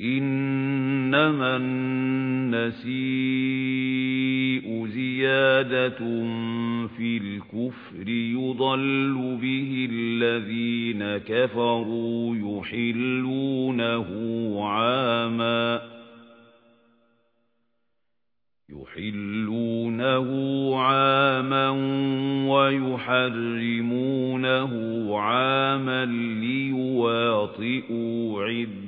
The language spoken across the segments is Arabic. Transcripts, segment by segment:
إِنَّمَا النَّسِيءُ زِيَادَةٌ فِي الْكُفْرِ يُضَلُّ بِهِ الَّذِينَ كَفَرُوا يُحِلُّونَهُ عَامًا يُحِلُّونَهُ عَامًا وَيُحَرِّمُونَهُ عَامًا لِيُوَاطِئُوا عِدَّةَ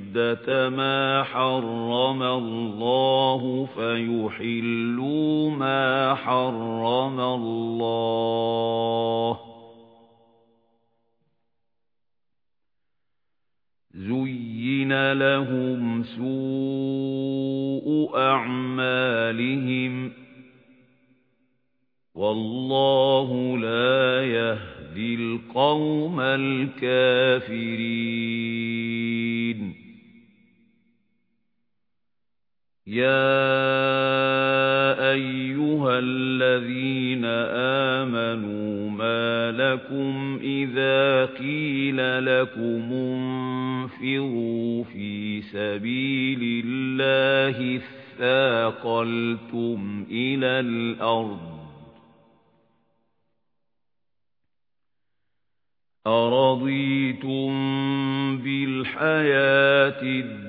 مَا حَرَّمَ اللَّهُ فَيُحِلُّوا مَا حَرَّمَ اللَّهُ. زُيِّنَ لَهُمْ سُوءُ أَعْمَالِهِمْ وَاللَّهُ لَا يَهْدِي الْقَوْمَ الْكَافِرِينَ. يَا أَيُّهَا الَّذِينَ آمَنُوا مَا لَكُمْ إِذَا قِيلَ لَكُمُ انفِرُوا فِي سَبِيلِ اللَّهِ اثَّاقَلْتُمْ إِلَى الْأَرْضِ أَرَضِيتُمْ بِالْحَيَاةِ الدُّنْيَا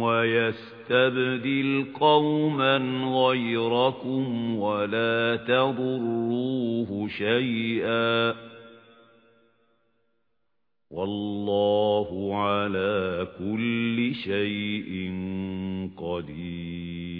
وَيَسْتَبْدِلْ قَوْمًا غَيْرَكُمْ وَلَا تَضُرُّوهُ شَيْئًا وَاللَّهُ عَلَى كُلِّ شَيْءٍ قَدِيرٌ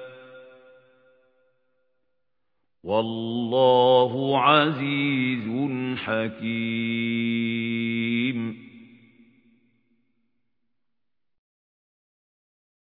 وَاللَّهُ عَزِيزٌ حَكِيمٌ.